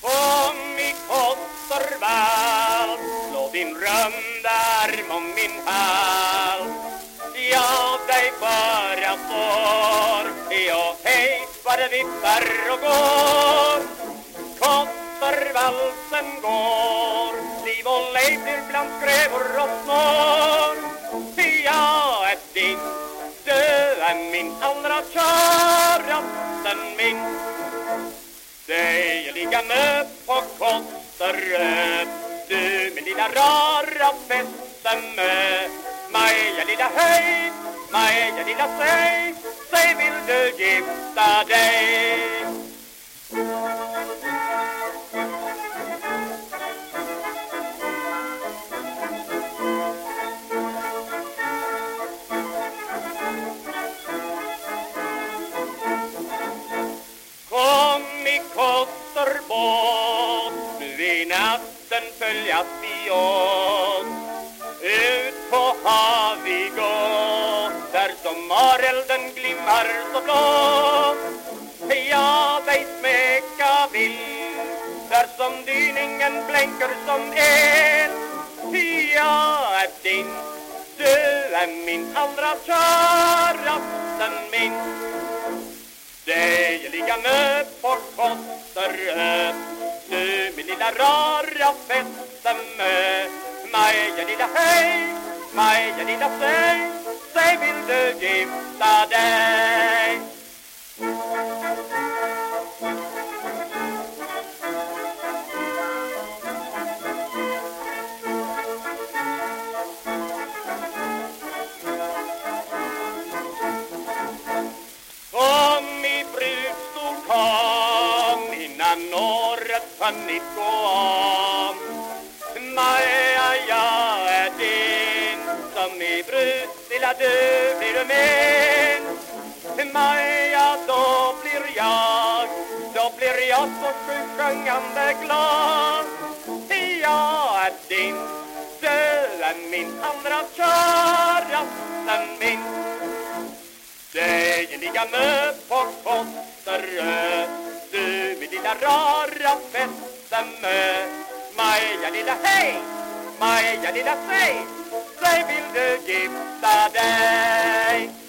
Kom i Kostervall, slå din runda arm om min hals. Jag dig bara får, Jag hej vad det vippar och går. Kostervalsen går, liv och lejd blir bland skrävor och snår. Min allra käraste min. Dig ligga med på Kotterö Du min lilla rara festemö Maja lilla hej Maja lilla säg Säg vill du gifta dig? Kotterbåt, nu i natten följas vi åt. Ut på hav vi går där som marelden glimmar så blå. Jag dig smeka vill, där som dyningen blänker som el. Jag är din, du är min allra käraste min. Dig ligga med på kost du min lilla rara fästemö Maja lilla hej, Maja lilla säg Säg vill du gifta dig? Kom i brudstol, kom innan året hunnit gå om. Maja, jag är din, som i brud, lilla du blir du min. Maja, då blir jag, då blir jag så sjungande glad. Jag är din, du är min allra käraste min. Dig ligga med på Kotterö lilla rara fästemö Maja lilla hej, Maja lilla säg Säg vill du gifta dig?